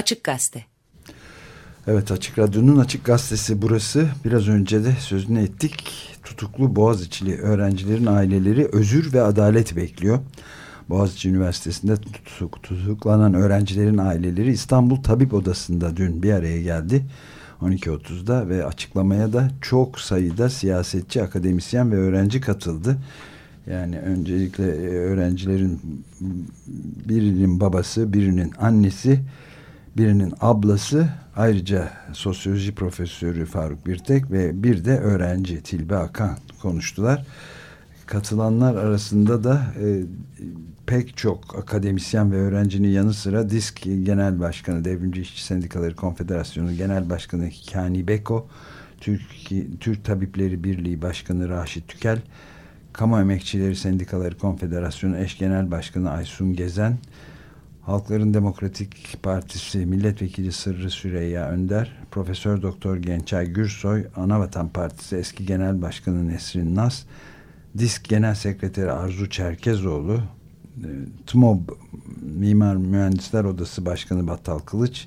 Açık Gazete. Evet Açık Radyo'nun Açık Gazetesi burası. Biraz önce de sözünü ettik. Tutuklu Boğaziçi'li öğrencilerin aileleri özür ve adalet bekliyor. Boğaziçi Üniversitesi'nde tutuk, tutuklanan öğrencilerin aileleri İstanbul Tabip Odası'nda dün bir araya geldi. 12.30'da ve açıklamaya da çok sayıda siyasetçi, akademisyen ve öğrenci katıldı. Yani öncelikle e, öğrencilerin birinin babası, birinin annesi, birinin ablası, ayrıca sosyoloji profesörü Faruk Birtek ve bir de öğrenci Tilbe Akan konuştular. Katılanlar arasında da e, pek çok akademisyen ve öğrencinin yanı sıra DİSK Genel Başkanı, Devrimci İşçi Sendikaları Konfederasyonu Genel Başkanı Kani Beko, Türk, Türk Tabipleri Birliği Başkanı Raşit Tükel, Kamu Emekçileri Sendikaları Konfederasyonu Eş Genel Başkanı Aysun Gezen, Halkların Demokratik Partisi Milletvekili Sırrı Süreyya Önder, Profesör Doktor Gençay Gürsoy, Anavatan Partisi Eski Genel Başkanı Nesrin Nas, DİSK Genel Sekreteri Arzu Çerkezoğlu, e, TMOB Mimar Mühendisler Odası Başkanı Battal Kılıç,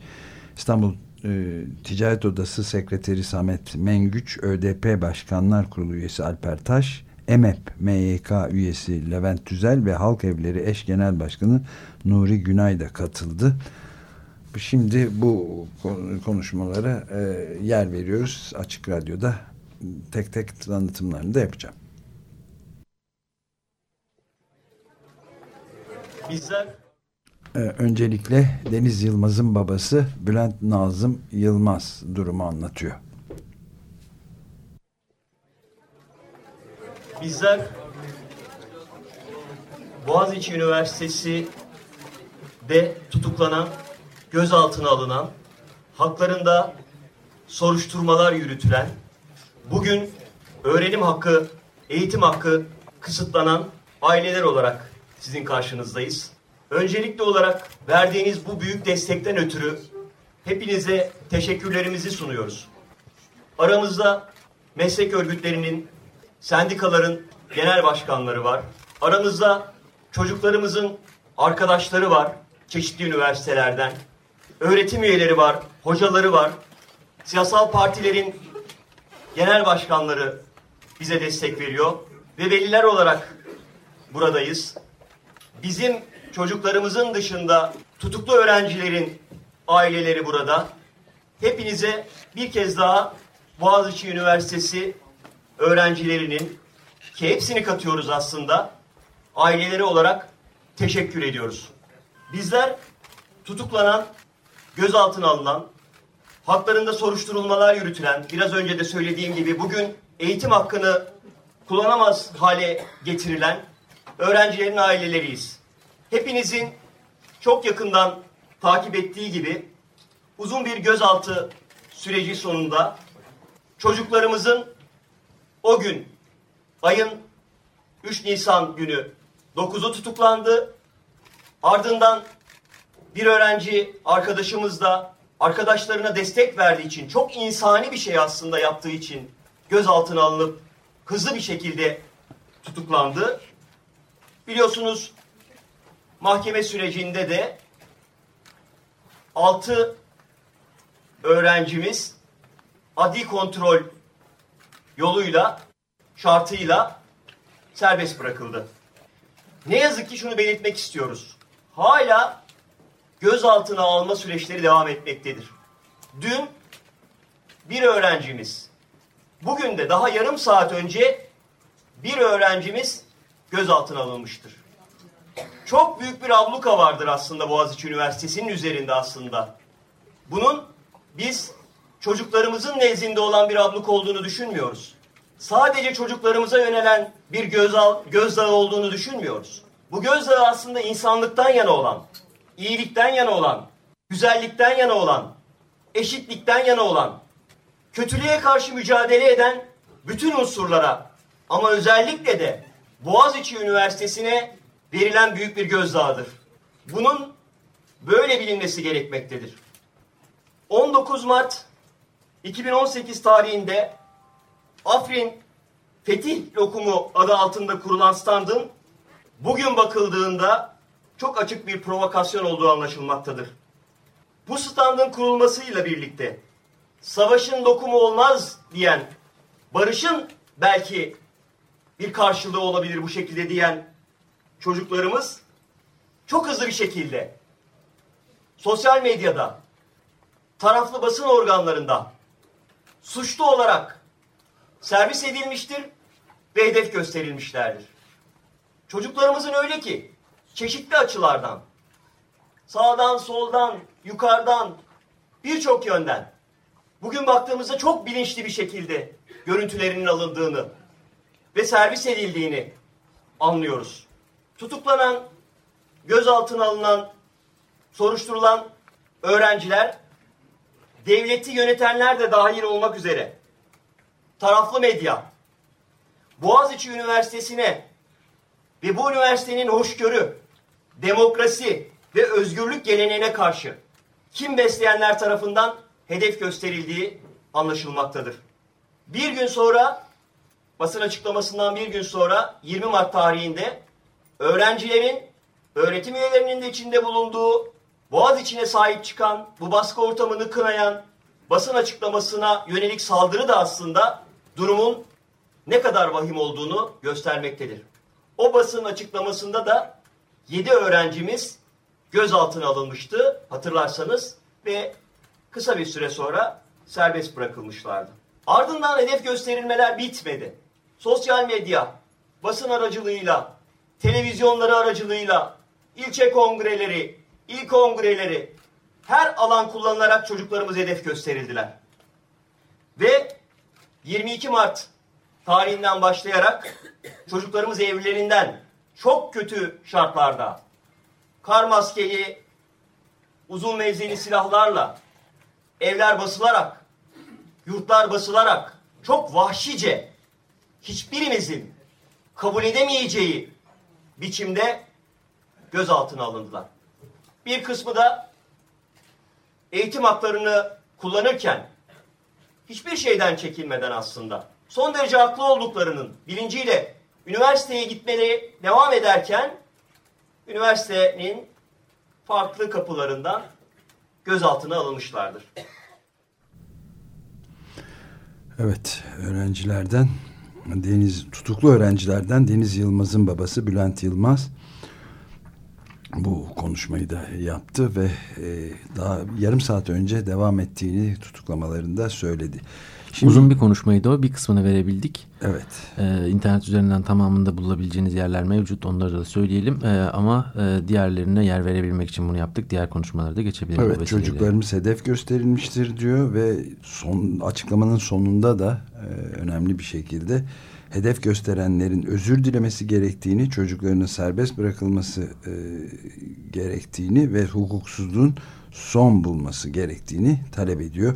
İstanbul e, Ticaret Odası Sekreteri Samet Mengüç, ÖDP Başkanlar Kurulu üyesi Alper Taş, EMEP MYK üyesi Levent Tüzel ve Halk Evleri Eş Genel Başkanı Nuri Günay da katıldı. Şimdi bu konuşmalara e, yer veriyoruz. Açık Radyo'da tek tek tanıtımlarını da yapacağım. Bizler ee, öncelikle Deniz Yılmaz'ın babası Bülent Nazım Yılmaz durumu anlatıyor. Bizler Boğaziçi Üniversitesi de tutuklanan, gözaltına alınan, haklarında soruşturmalar yürütülen, bugün öğrenim hakkı, eğitim hakkı kısıtlanan aileler olarak sizin karşınızdayız. Öncelikli olarak verdiğiniz bu büyük destekten ötürü hepinize teşekkürlerimizi sunuyoruz. Aramızda meslek örgütlerinin, sendikaların genel başkanları var. Aramızda çocuklarımızın arkadaşları var çeşitli üniversitelerden. Öğretim üyeleri var, hocaları var. Siyasal partilerin genel başkanları bize destek veriyor ve veliler olarak buradayız bizim çocuklarımızın dışında tutuklu öğrencilerin aileleri burada. Hepinize bir kez daha Boğaziçi Üniversitesi öğrencilerinin ki hepsini katıyoruz aslında aileleri olarak teşekkür ediyoruz. Bizler tutuklanan, gözaltına alınan, haklarında soruşturulmalar yürütülen, biraz önce de söylediğim gibi bugün eğitim hakkını kullanamaz hale getirilen öğrencilerin aileleriyiz. Hepinizin çok yakından takip ettiği gibi uzun bir gözaltı süreci sonunda çocuklarımızın o gün ayın 3 Nisan günü 9'u tutuklandı. Ardından bir öğrenci arkadaşımız da arkadaşlarına destek verdiği için çok insani bir şey aslında yaptığı için gözaltına alınıp hızlı bir şekilde tutuklandı. Biliyorsunuz mahkeme sürecinde de altı öğrencimiz adi kontrol yoluyla, şartıyla serbest bırakıldı. Ne yazık ki şunu belirtmek istiyoruz. Hala gözaltına alma süreçleri devam etmektedir. Dün bir öğrencimiz, bugün de daha yarım saat önce bir öğrencimiz gözaltına alınmıştır. Çok büyük bir abluka vardır aslında Boğaziçi Üniversitesi'nin üzerinde aslında. Bunun biz çocuklarımızın nezdinde olan bir abluk olduğunu düşünmüyoruz. Sadece çocuklarımıza yönelen bir gözal, gözdağı olduğunu düşünmüyoruz. Bu gözdağı aslında insanlıktan yana olan, iyilikten yana olan, güzellikten yana olan, eşitlikten yana olan, kötülüğe karşı mücadele eden bütün unsurlara ama özellikle de Boğaziçi Üniversitesi'ne verilen büyük bir gözdağıdır. Bunun böyle bilinmesi gerekmektedir. 19 Mart 2018 tarihinde Afrin Fetih Lokumu adı altında kurulan standın bugün bakıldığında çok açık bir provokasyon olduğu anlaşılmaktadır. Bu standın kurulmasıyla birlikte savaşın dokumu olmaz diyen, barışın belki bir karşılığı olabilir bu şekilde diyen çocuklarımız çok hızlı bir şekilde sosyal medyada, taraflı basın organlarında suçlu olarak servis edilmiştir ve hedef gösterilmişlerdir. Çocuklarımızın öyle ki çeşitli açılardan, sağdan, soldan, yukarıdan, birçok yönden bugün baktığımızda çok bilinçli bir şekilde görüntülerinin alındığını ve servis edildiğini anlıyoruz. Tutuklanan, gözaltına alınan, soruşturulan öğrenciler devleti yönetenler de dahil olmak üzere taraflı medya, Boğaziçi Üniversitesi'ne ve bu üniversitenin hoşgörü, demokrasi ve özgürlük geleneğine karşı kim besleyenler tarafından hedef gösterildiği anlaşılmaktadır. Bir gün sonra, basın açıklamasından bir gün sonra 20 Mart tarihinde öğrencilerin, öğretim üyelerinin de içinde bulunduğu Boğaz içine sahip çıkan, bu baskı ortamını kınayan basın açıklamasına yönelik saldırı da aslında durumun ne kadar vahim olduğunu göstermektedir. O basın açıklamasında da 7 öğrencimiz gözaltına alınmıştı hatırlarsanız ve kısa bir süre sonra serbest bırakılmışlardı. Ardından hedef gösterilmeler bitmedi. Sosyal medya, basın aracılığıyla, televizyonları aracılığıyla, ilçe kongreleri, il kongreleri, her alan kullanılarak çocuklarımız hedef gösterildiler. Ve 22 Mart tarihinden başlayarak çocuklarımız evlerinden çok kötü şartlarda kar maskeli, uzun menzilli silahlarla evler basılarak, yurtlar basılarak çok vahşice hiçbirimizin kabul edemeyeceği biçimde gözaltına alındılar. Bir kısmı da eğitim haklarını kullanırken hiçbir şeyden çekinmeden aslında son derece haklı olduklarının bilinciyle üniversiteye gitmeleri devam ederken üniversitenin farklı kapılarından gözaltına alınmışlardır. Evet, öğrencilerden Deniz tutuklu öğrencilerden Deniz Yılmaz'ın babası Bülent Yılmaz bu konuşmayı da yaptı ve e, daha yarım saat önce devam ettiğini tutuklamalarında söyledi. Şimdi, Uzun bir konuşmaydı o. Bir kısmını verebildik. Evet. Ee, internet üzerinden tamamında bulabileceğiniz yerler mevcut. Onları da söyleyelim. Ee, ama e, diğerlerine yer verebilmek için bunu yaptık. Diğer konuşmalara da geçebiliriz. Evet çocuklarımız hedef gösterilmiştir diyor ve son açıklamanın sonunda da önemli bir şekilde hedef gösterenlerin özür dilemesi gerektiğini, çocuklarının serbest bırakılması e, gerektiğini ve hukuksuzluğun son bulması gerektiğini talep ediyor.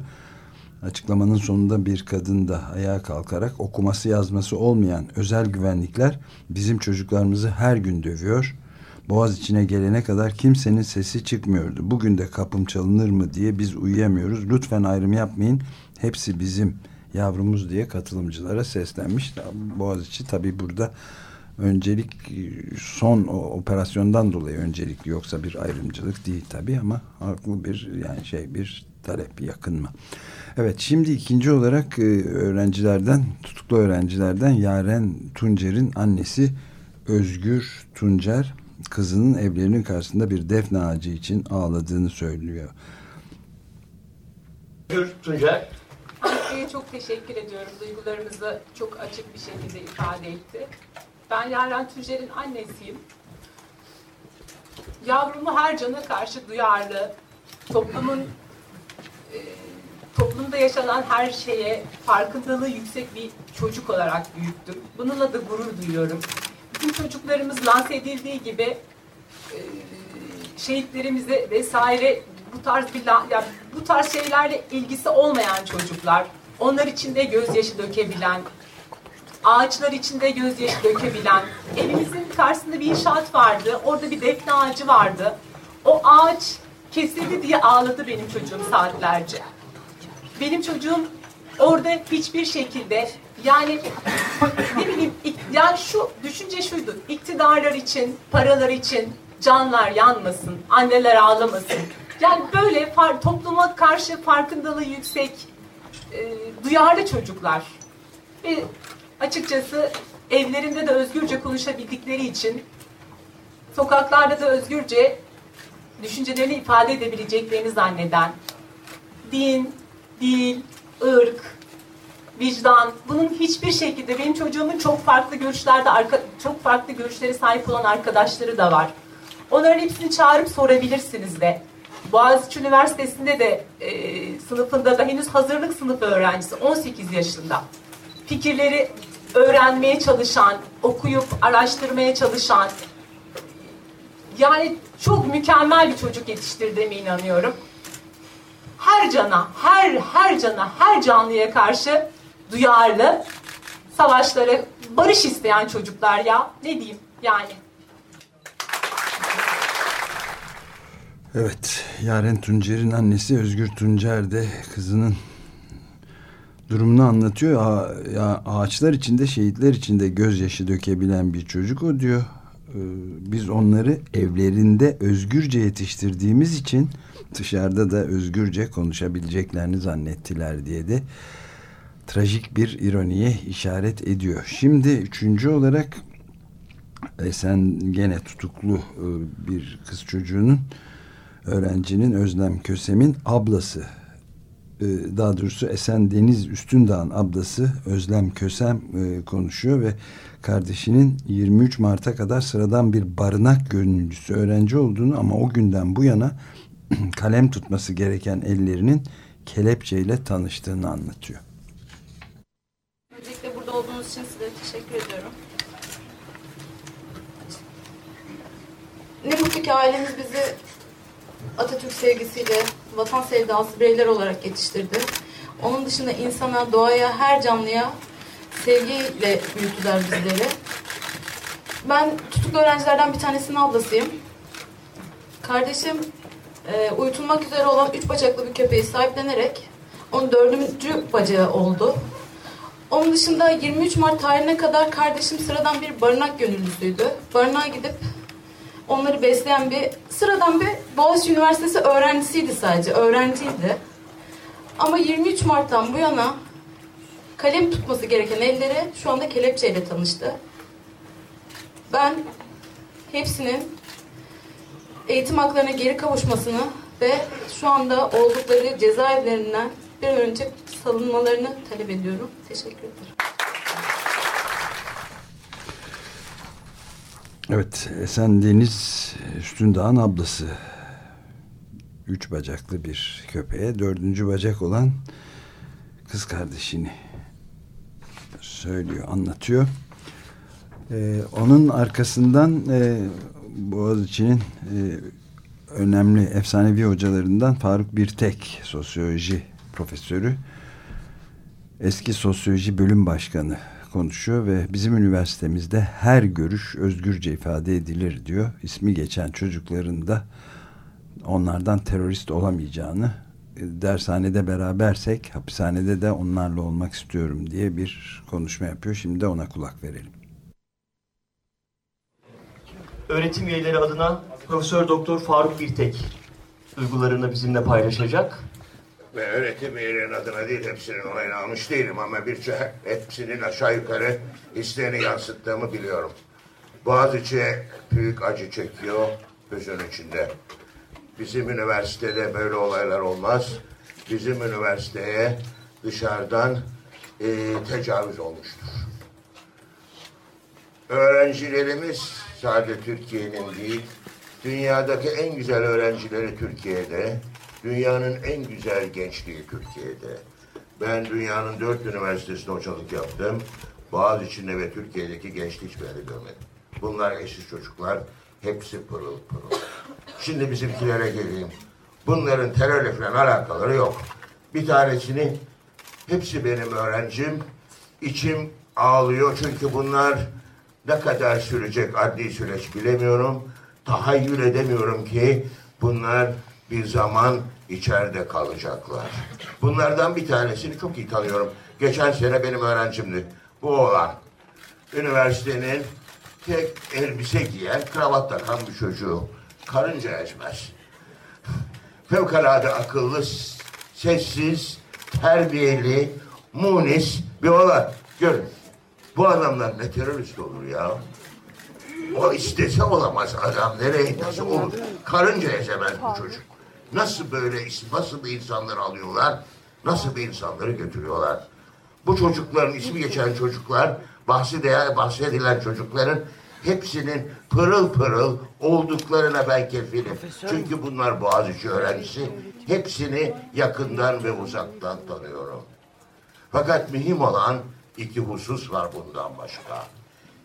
Açıklamanın sonunda bir kadın da ayağa kalkarak okuması yazması olmayan özel güvenlikler bizim çocuklarımızı her gün dövüyor. Boğaz içine gelene kadar kimsenin sesi çıkmıyordu. Bugün de kapım çalınır mı diye biz uyuyamıyoruz. Lütfen ayrım yapmayın. Hepsi bizim yavrumuz diye katılımcılara seslenmiş. Boğaziçi tabi burada öncelik son o operasyondan dolayı öncelikli yoksa bir ayrımcılık değil tabi ama haklı bir yani şey bir talep yakın mı? Evet şimdi ikinci olarak e, öğrencilerden tutuklu öğrencilerden Yaren Tuncer'in annesi Özgür Tuncer kızının evlerinin karşısında bir defne ağacı için ağladığını söylüyor. Özgür Tuncer Çok teşekkür ediyorum. Duygularımızı çok açık bir şekilde ifade etti. Ben Yaren Tuncer'in annesiyim. Yavrumu her cana karşı duyarlı, toplumun e, toplumda yaşanan her şeye farkındalığı yüksek bir çocuk olarak büyüttüm. Bununla da gurur duyuyorum. Bütün çocuklarımız lanse edildiği gibi e, şehitlerimize vesaire bu tarz bir yani bu tarz şeylerle ilgisi olmayan çocuklar, onlar içinde gözyaşı dökebilen, ağaçlar içinde gözyaşı dökebilen, evimizin karşısında bir inşaat vardı, orada bir defne ağacı vardı. O ağaç kesildi diye ağladı benim çocuğum saatlerce. Benim çocuğum orada hiçbir şekilde yani ne bileyim yani şu düşünce şuydu. iktidarlar için, paralar için canlar yanmasın, anneler ağlamasın. Yani böyle far, topluma karşı farkındalığı yüksek, e, duyarlı çocuklar. Ve açıkçası evlerinde de özgürce konuşabildikleri için sokaklarda da özgürce düşüncelerini ifade edebileceklerini zanneden din, dil, ırk, vicdan bunun hiçbir şekilde benim çocuğumun çok farklı görüşlerde çok farklı görüşlere sahip olan arkadaşları da var. Onların hepsini çağırıp sorabilirsiniz de. Boğaziçi Üniversitesi'nde de e, sınıfında da henüz hazırlık sınıfı öğrencisi 18 yaşında. Fikirleri öğrenmeye çalışan, okuyup araştırmaya çalışan yani çok mükemmel bir çocuk yetiştirdiğime inanıyorum. Her cana, her her cana, her canlıya karşı duyarlı, savaşlara barış isteyen çocuklar ya. Ne diyeyim yani. Evet, Yaren Tuncer'in annesi Özgür Tuncer de kızının durumunu anlatıyor. A ya ağaçlar içinde, şehitler içinde gözyaşı dökebilen bir çocuk o diyor. Ee, biz onları evlerinde özgürce yetiştirdiğimiz için dışarıda da özgürce konuşabileceklerini zannettiler diye de trajik bir ironiye işaret ediyor. Şimdi üçüncü olarak e, sen gene tutuklu e, bir kız çocuğunun öğrencinin Özlem Kösem'in ablası e, daha doğrusu Esen Deniz Üstündağ'ın ablası Özlem Kösem e, konuşuyor ve kardeşinin 23 Mart'a kadar sıradan bir barınak gönüllüsü öğrenci olduğunu ama o günden bu yana kalem tutması gereken ellerinin kelepçeyle tanıştığını anlatıyor. Öncelikle burada olduğunuz için size teşekkür ediyorum. Ne mutlu ki ailemiz bizi Atatürk sevgisiyle vatan sevdası bireyler olarak yetiştirdi. Onun dışında insana, doğaya, her canlıya sevgiyle büyüttüler bizleri. Ben tutuklu öğrencilerden bir tanesinin ablasıyım. Kardeşim e, uyutulmak üzere olan üç bacaklı bir köpeği sahiplenerek onun dördüncü bacağı oldu. Onun dışında 23 Mart tarihine kadar kardeşim sıradan bir barınak gönüllüsüydü. Barınağa gidip onları besleyen bir sıradan bir Boğaziçi Üniversitesi öğrencisiydi sadece. Öğrenciydi. Ama 23 Mart'tan bu yana kalem tutması gereken elleri şu anda kelepçeyle tanıştı. Ben hepsinin eğitim haklarına geri kavuşmasını ve şu anda oldukları cezaevlerinden bir önce salınmalarını talep ediyorum. Teşekkür ederim. Evet, Esen Deniz Üstündağ'ın ablası. Üç bacaklı bir köpeğe dördüncü bacak olan kız kardeşini söylüyor, anlatıyor. Ee, onun arkasından e, Boğaziçi'nin e, önemli efsanevi hocalarından Faruk Birtek, sosyoloji profesörü, eski sosyoloji bölüm başkanı konuşuyor ve bizim üniversitemizde her görüş özgürce ifade edilir diyor. İsmi geçen çocukların da onlardan terörist olamayacağını dershanede berabersek hapishanede de onlarla olmak istiyorum diye bir konuşma yapıyor. Şimdi de ona kulak verelim. Öğretim üyeleri adına Profesör Doktor Faruk Birtek duygularını bizimle paylaşacak. Ve öğretim üyelerinin adına değil hepsinin olayını almış değilim ama birçok hepsinin aşağı yukarı isteğini yansıttığımı biliyorum. Boğaziçi büyük acı çekiyor, hüzün içinde. Bizim üniversitede böyle olaylar olmaz. Bizim üniversiteye dışarıdan e, tecavüz olmuştur. Öğrencilerimiz sadece Türkiye'nin değil, dünyadaki en güzel öğrencileri Türkiye'de, dünyanın en güzel gençliği Türkiye'de. Ben dünyanın dört üniversitesinde hocalık yaptım. Boğaziçi'nde ve Türkiye'deki gençlik hiçbirini görmedim. Bunlar eşsiz çocuklar, hepsi pırıl pırıl. Şimdi bizimkilere geleyim. Bunların terörle falan alakaları yok. Bir tanesini, hepsi benim öğrencim, içim ağlıyor çünkü bunlar ne kadar sürecek adli süreç bilemiyorum. Tahayyül edemiyorum ki bunlar bir zaman içeride kalacaklar. Bunlardan bir tanesini çok iyi tanıyorum. Geçen sene benim öğrencimdi. Bu oğlan. Üniversitenin tek elbise giyen, kravat takan bir çocuğu. Karınca ezmez. fevkalade akıllı, sessiz, terbiyeli, munis bir olay. Görün. Bu adamlar ne terörist olur ya. O istese olamaz adam. Nereye nasıl olur? Karınca ezemez bu çocuk. Nasıl böyle, nasıl bir insanları alıyorlar? Nasıl bir insanları götürüyorlar? Bu çocukların ismi geçen çocuklar, bahsi değer, bahsedilen çocukların hepsinin pırıl pırıl olduklarına ben kefilim. Çünkü bunlar Boğaziçi öğrencisi. Hepsini yakından ve uzaktan tanıyorum. Fakat mühim olan iki husus var bundan başka.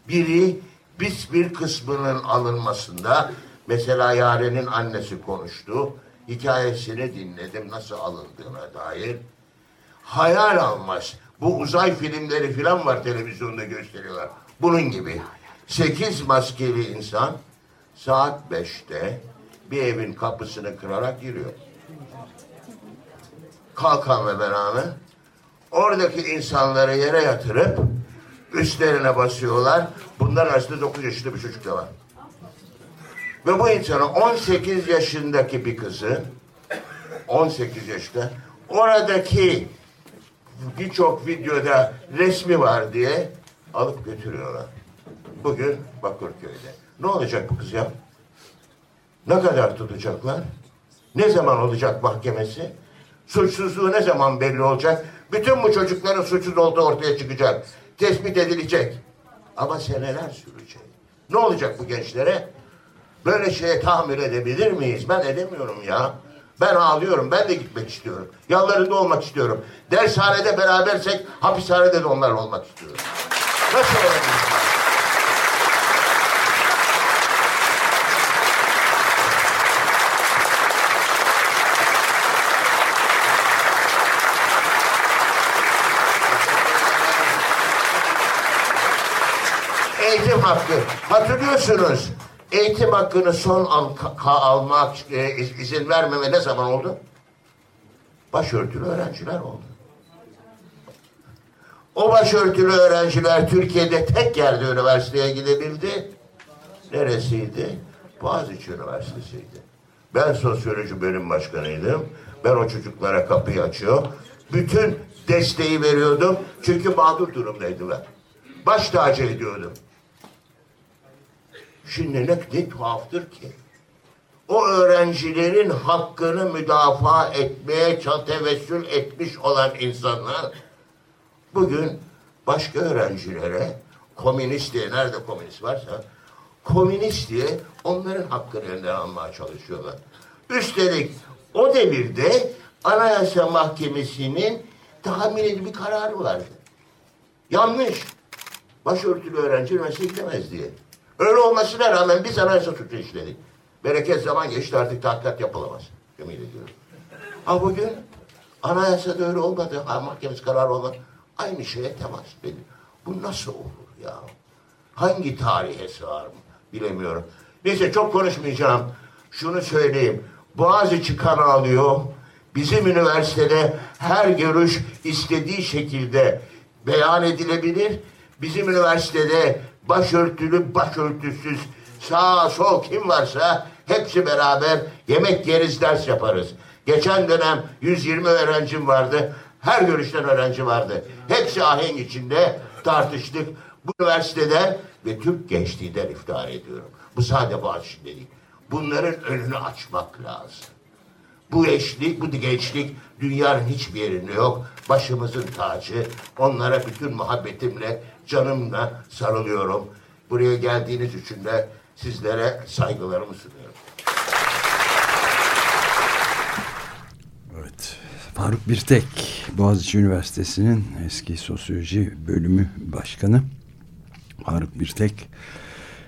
Biri biz bir kısmının alınmasında mesela Yaren'in annesi konuştu. Hikayesini dinledim nasıl alındığına dair. Hayal almaz. Bu uzay filmleri filan var televizyonda gösteriyorlar. Bunun gibi. Sekiz maskeli insan saat beşte bir evin kapısını kırarak giriyor. Kalkanla beraber oradaki insanları yere yatırıp üstlerine basıyorlar. Bunlar arasında 9 yaşında bir çocuk da var. Ve bu insanı 18 yaşındaki bir kızı 18 yaşında oradaki birçok videoda resmi var diye alıp götürüyorlar. Bugün Bakırköy'de. Ne olacak bu kız ya? Ne kadar tutacaklar? Ne zaman olacak mahkemesi? Suçsuzluğu ne zaman belli olacak? Bütün bu çocukların suçsuz olduğu ortaya çıkacak. Tespit edilecek. Ama seneler sürecek. Ne olacak bu gençlere? Böyle şeye tahammül edebilir miyiz? Ben edemiyorum ya. Ben ağlıyorum. Ben de gitmek istiyorum. Yanlarında olmak istiyorum. Dershanede berabersek hapishanede de onlar olmak istiyorum. Nasıl olabilir? eğitim hakkı. Hatırlıyorsunuz eğitim hakkını son ka, almak e, izin vermeme ne zaman oldu? Başörtülü öğrenciler oldu. O başörtülü öğrenciler Türkiye'de tek yerde üniversiteye gidebildi. Neresiydi? Boğaziçi Üniversitesi'ydi. Ben sosyoloji bölüm başkanıydım. Ben o çocuklara kapıyı açıyor. Bütün desteği veriyordum. Çünkü mağdur durumdaydılar. Baş tacı ediyordum. Şimdi ne, tuhaftır ki. O öğrencilerin hakkını müdafaa etmeye tevessül etmiş olan insanlar bugün başka öğrencilere komünist diye nerede komünist varsa komünist diye onların hakkını elinden almaya çalışıyorlar. Üstelik o devirde Anayasa Mahkemesi'nin tahmin bir kararı vardı. Yanlış. Başörtülü öğrenci üniversiteye gidemez diye. Öyle olmasına rağmen biz anayasa suçu işledik. Bereket zaman geçti artık tahkikat yapılamaz. Ümit ediyorum. Ha bugün anayasada öyle olmadı. Ha, mahkemesi karar olmadı. Aynı şeye temas ediyor. Bu nasıl olur ya? Hangi tarihe sığar mı? Bilemiyorum. Neyse çok konuşmayacağım. Şunu söyleyeyim. Boğaziçi kan alıyor. Bizim üniversitede her görüş istediği şekilde beyan edilebilir. Bizim üniversitede başörtülü, başörtüsüz, sağ sol kim varsa hepsi beraber yemek yeriz, ders yaparız. Geçen dönem 120 öğrencim vardı. Her görüşten öğrenci vardı. Hepsi ahenk içinde tartıştık. Bu üniversiteden ve Türk gençliğinden iftihar ediyorum. Bu sadece Boğaziçi'nde değil. Bunların önünü açmak lazım. Bu eşlik, bu gençlik dünyanın hiçbir yerinde yok. Başımızın tacı. Onlara bütün muhabbetimle, canımla sarılıyorum. Buraya geldiğiniz için de sizlere saygılarımı sunuyorum. Evet. Faruk Birtek, Boğaziçi Üniversitesi'nin eski sosyoloji bölümü başkanı. Faruk Birtek,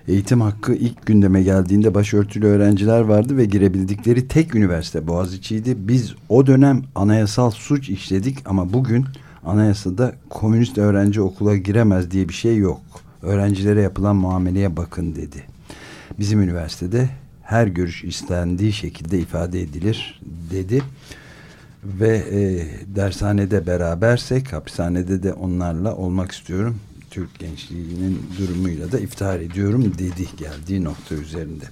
eğitim hakkı ilk gündeme geldiğinde başörtülü öğrenciler vardı ve girebildikleri tek üniversite Boğaziçi'ydi. Biz o dönem anayasal suç işledik ama bugün anayasada komünist öğrenci okula giremez diye bir şey yok. Öğrencilere yapılan muameleye bakın dedi. Bizim üniversitede her görüş istendiği şekilde ifade edilir dedi. Ve e, dershanede berabersek hapishanede de onlarla olmak istiyorum. Türk gençliğinin durumuyla da iftihar ediyorum dedi geldiği nokta üzerinde.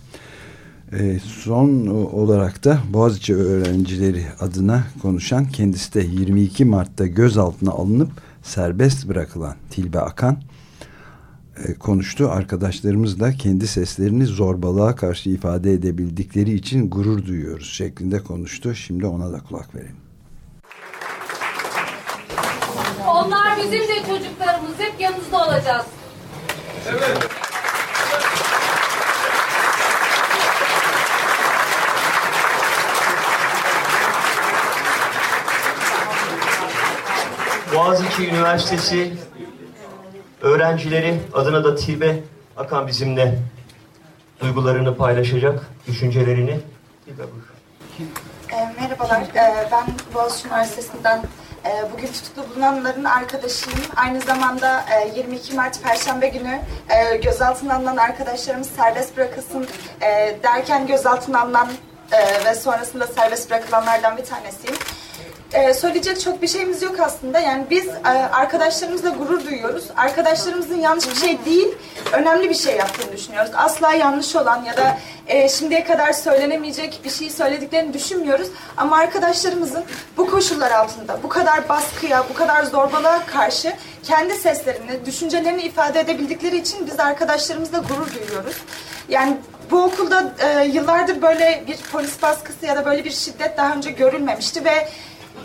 E, son olarak da Boğaziçi öğrencileri adına konuşan kendisi de 22 Mart'ta gözaltına alınıp serbest bırakılan Tilbe Akan e, konuştu. Arkadaşlarımız da kendi seslerini zorbalığa karşı ifade edebildikleri için gurur duyuyoruz şeklinde konuştu. Şimdi ona da kulak verelim. Onlar bizim de çocuklarımız. Hep yanınızda olacağız. Evet. Boğaziçi Üniversitesi öğrencileri adına da Tilbe Akan bizimle duygularını paylaşacak, düşüncelerini. Tilbe buyur. E, merhabalar, e, ben Boğaziçi Üniversitesi'nden bugün tutuklu bulunanların arkadaşıyım. Aynı zamanda e, 22 Mart Perşembe günü e, gözaltına alınan arkadaşlarımız serbest bırakılsın e, derken gözaltına alınan e, ve sonrasında serbest bırakılanlardan bir tanesiyim. Ee, söyleyecek çok bir şeyimiz yok aslında. Yani biz e, arkadaşlarımızla gurur duyuyoruz. Arkadaşlarımızın yanlış bir şey değil, önemli bir şey yaptığını düşünüyoruz. Asla yanlış olan ya da e, şimdiye kadar söylenemeyecek bir şeyi söylediklerini düşünmüyoruz. Ama arkadaşlarımızın bu koşullar altında, bu kadar baskıya, bu kadar zorbalığa karşı kendi seslerini, düşüncelerini ifade edebildikleri için biz arkadaşlarımızla gurur duyuyoruz. Yani bu okulda e, yıllardır böyle bir polis baskısı ya da böyle bir şiddet daha önce görülmemişti ve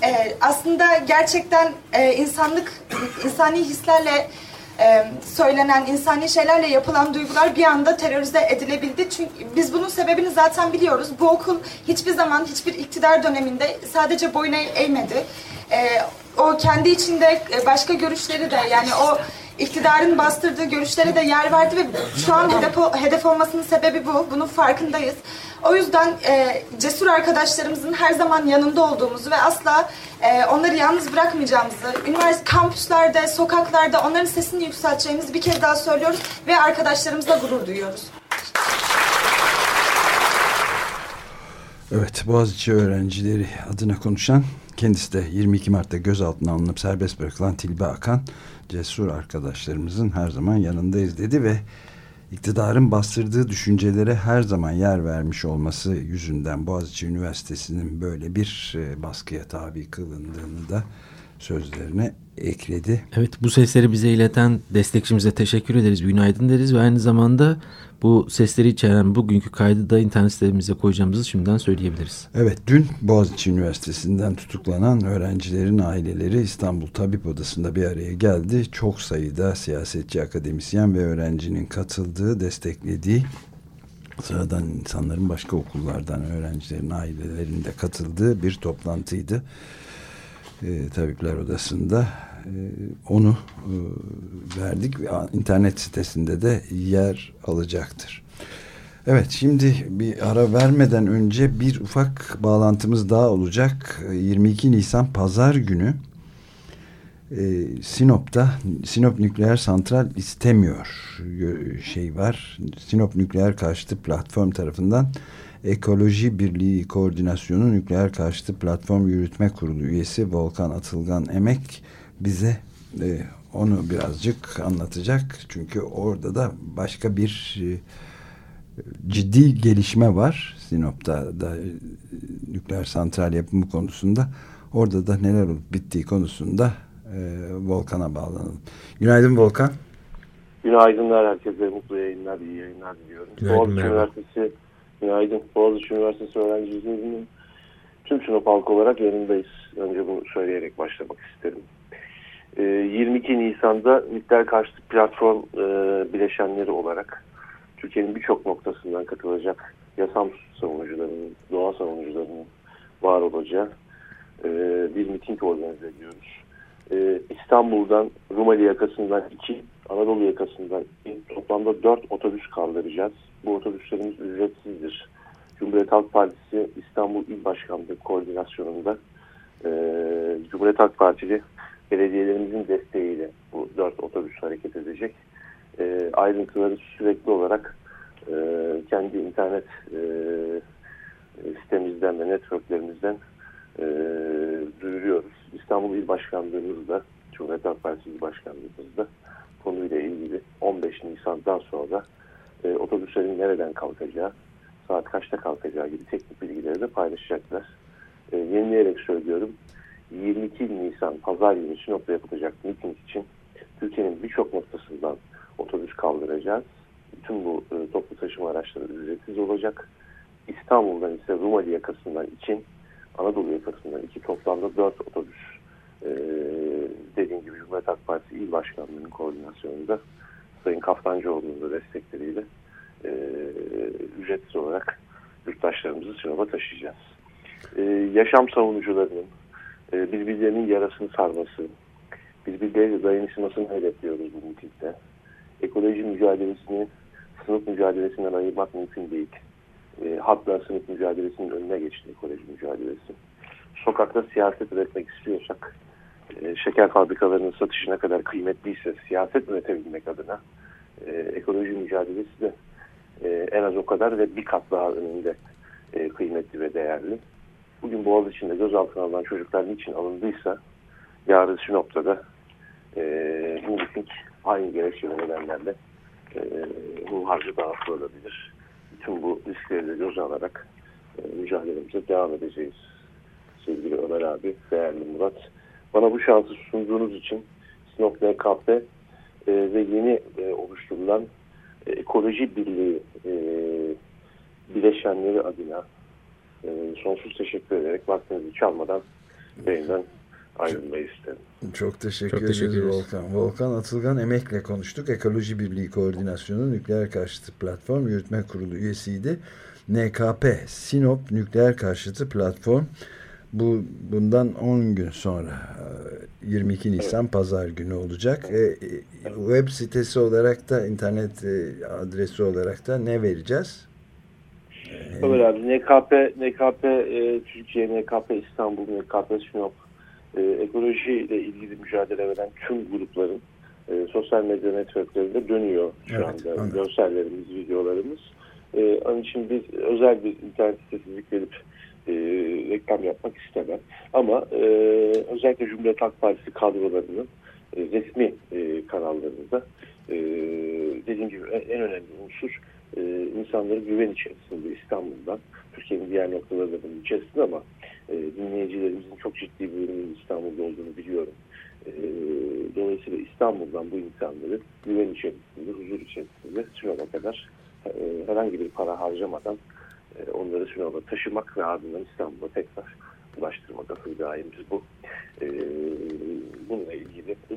e, aslında gerçekten e, insanlık, insani hislerle e, söylenen, insani şeylerle yapılan duygular bir anda terörize edilebildi. Çünkü biz bunun sebebini zaten biliyoruz. Bu okul hiçbir zaman hiçbir iktidar döneminde sadece boyun eğmedi. E, o kendi içinde başka görüşleri de yani o iktidarın bastırdığı görüşlere de yer verdi ve şu an hedef, hedef olmasının sebebi bu. Bunun farkındayız. O yüzden e, cesur arkadaşlarımızın her zaman yanında olduğumuzu ve asla e, onları yalnız bırakmayacağımızı, üniversite kampüslerde, sokaklarda onların sesini yükselteceğimizi bir kez daha söylüyoruz ve arkadaşlarımızla gurur duyuyoruz. Evet, Boğaziçi öğrencileri adına konuşan kendisi de 22 Mart'ta gözaltına alınıp serbest bırakılan Tilbe Akan cesur arkadaşlarımızın her zaman yanındayız dedi ve iktidarın bastırdığı düşüncelere her zaman yer vermiş olması yüzünden Boğaziçi Üniversitesi'nin böyle bir e, baskıya tabi kılındığını da sözlerine ekledi. Evet bu sesleri bize ileten destekçimize teşekkür ederiz. Günaydın deriz ve aynı zamanda bu sesleri içeren bugünkü kaydı da internet sitemize koyacağımızı şimdiden söyleyebiliriz. Evet dün Boğaziçi Üniversitesi'nden tutuklanan öğrencilerin aileleri İstanbul Tabip Odası'nda bir araya geldi. Çok sayıda siyasetçi, akademisyen ve öğrencinin katıldığı, desteklediği sıradan insanların başka okullardan öğrencilerin ailelerinde katıldığı bir toplantıydı. E, Tabipler Odası'nda e, onu e, verdik. internet sitesinde de yer alacaktır. Evet şimdi bir ara vermeden önce bir ufak bağlantımız daha olacak. 22 Nisan Pazar günü Sinop'ta Sinop Nükleer Santral istemiyor şey var. Sinop Nükleer Karşıtı Platform tarafından Ekoloji Birliği Koordinasyonu Nükleer Karşıtı Platform Yürütme Kurulu üyesi Volkan Atılgan Emek bize e, onu birazcık anlatacak. Çünkü orada da başka bir e, ciddi gelişme var. Sinop'ta da e, nükleer santral yapımı konusunda. Orada da neler olup bittiği konusunda e, Volkan'a bağlanalım. Günaydın Volkan. Günaydınlar herkese. Mutlu yayınlar, iyi yayınlar diliyorum. Boğaziçi Üniversitesi Günaydın. Boğaziçi Üniversitesi öğrencilerinin tüm Sinop halkı olarak yanındayız. Önce bunu söyleyerek başlamak isterim. 22 ee, Nisan'da nükleer karşıtı platform e, bileşenleri olarak Türkiye'nin birçok noktasından katılacak yasam savunucularının, doğa savunucularının var olacağı e, bir miting organize ediyoruz. E, İstanbul'dan Rumeli yakasından iki, Anadolu yakasından toplamda dört otobüs kaldıracağız. Bu otobüslerimiz ücretsizdir. Cumhuriyet Halk Partisi İstanbul İl Başkanlığı koordinasyonunda Cumhuriyet Halk Partili belediyelerimizin desteğiyle bu dört otobüs hareket edecek. E, ayrıntıları sürekli olarak e, kendi internet e, sitemizden ve networklerimizden e, duyuruyoruz. İstanbul İl Başkanlığımız da Cumhuriyet Halk Partisi İl Başkanlığımız da konuyla ilgili 15 Nisan'dan sonra e, otobüslerin nereden kalkacağı, saat kaçta kalkacağı gibi teknik bilgileri de paylaşacaklar. E, yenileyerek söylüyorum. 22 Nisan pazar günü Sinop'ta yapılacak miting için Türkiye'nin birçok noktasından otobüs kaldıracağız. Bütün bu e, toplu taşıma araçları ücretsiz olacak. İstanbul'dan ise Rumeli yakasından için Anadolu yakasından iki toplamda dört otobüs e, dediğim gibi Cumhuriyet Halk Partisi İl Başkanlığı'nın koordinasyonunda Sayın Kaftancıoğlu'nun da destekleriyle e, ücretsiz olarak yurttaşlarımızı Sinop'a taşıyacağız. E, yaşam savunucularının e, birbirlerinin yarasını sarması, birbirleriyle dayanışmasını hedefliyoruz bu mitingde. Ekoloji mücadelesini sınıf mücadelesinden ayırmak mümkün değil. E, hatta sınıf mücadelesinin önüne geçti ekoloji mücadelesi. Sokakta siyaset üretmek istiyorsak, e, şeker fabrikalarının satışı ne kadar kıymetliyse siyaset üretebilmek adına e, ekoloji mücadelesi de e, en az o kadar ve bir kat daha önünde e, kıymetli ve değerli. Bugün Boğaziçi'nde gözaltına alınan çocuklar niçin alındıysa yarın Sinop'ta da e, bu miting aynı gerekçe ve nedenlerle e, hunharca dağıtılabilir. Bütün bu riskleri de göze alarak e, mücadelemize devam edeceğiz. Sevgili Ömer abi, değerli Murat. Bana bu şansı sunduğunuz için Sinop NKP e, ve yeni e, oluşturulan e, Ekoloji Birliği e, bileşenleri adına e, sonsuz teşekkür ederek vaktinizi çalmadan yayından ayrılmayı isterim. Çok teşekkür, Çok teşekkür ederiz Volkan. Volkan Atılgan Emek'le konuştuk. Ekoloji Birliği Koordinasyonu Nükleer Karşıtı Platform Yürütme Kurulu üyesiydi. NKP, Sinop Nükleer Karşıtı Platform bu bundan 10 gün sonra 22 Nisan evet. Pazar günü olacak. E, web sitesi olarak da internet e, adresi olarak da ne vereceğiz? Evet abi NKP, NKP e, Türkiye, NKP İstanbul, NKP Sinop e, ekolojiyle ilgili mücadele veren tüm grupların e, sosyal medya networklerinde dönüyor şu evet, anda anladım. görsellerimiz, videolarımız. E, onun için biz özel bir internet sitesizlik verip e, reklam yapmak istemem. Ama e, özellikle Cumhuriyet Halk Partisi kadrolarının e, resmi e, kanallarında e, dediğim gibi en önemli unsur e, insanları güven içerisinde İstanbul'dan, Türkiye'nin diğer noktaları da içerisinde ama e, dinleyicilerimizin çok ciddi bir bölümünün İstanbul'da olduğunu biliyorum. E, dolayısıyla İstanbul'dan bu insanları güven içerisinde, huzur içerisinde Sinop'a kadar e, herhangi bir para harcamadan onları Sinop'a taşımak ve ardından İstanbul'a tekrar ulaştırmak asıl gayemiz bu. E, bununla ilgili e,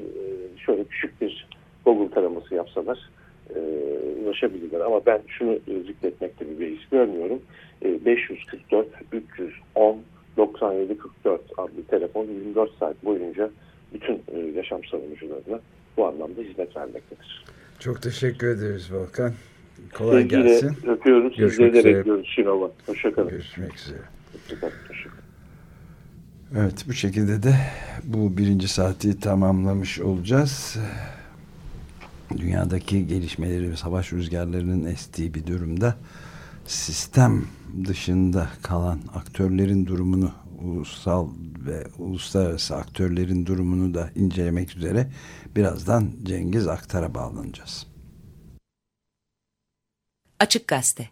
şöyle küçük bir Google taraması yapsalar e, ulaşabilirler. Ama ben şunu e, zikretmekte bir beis görmüyorum. E, 544 310 9744 adlı telefon 24 saat boyunca bütün e, yaşam savunucularına bu anlamda hizmet vermektedir. Çok teşekkür ederiz Volkan. Kolay Sevgiyle gelsin. öpüyoruz. Görüşmek Sizleri de bekliyoruz Şinova. Hoşçakalın. Görüşmek üzere. Hoşçakalın. Evet bu şekilde de bu birinci saati tamamlamış olacağız. Dünyadaki gelişmeleri ve savaş rüzgarlarının estiği bir durumda sistem dışında kalan aktörlerin durumunu ulusal ve uluslararası aktörlerin durumunu da incelemek üzere birazdan Cengiz Aktar'a bağlanacağız. Açık Gazete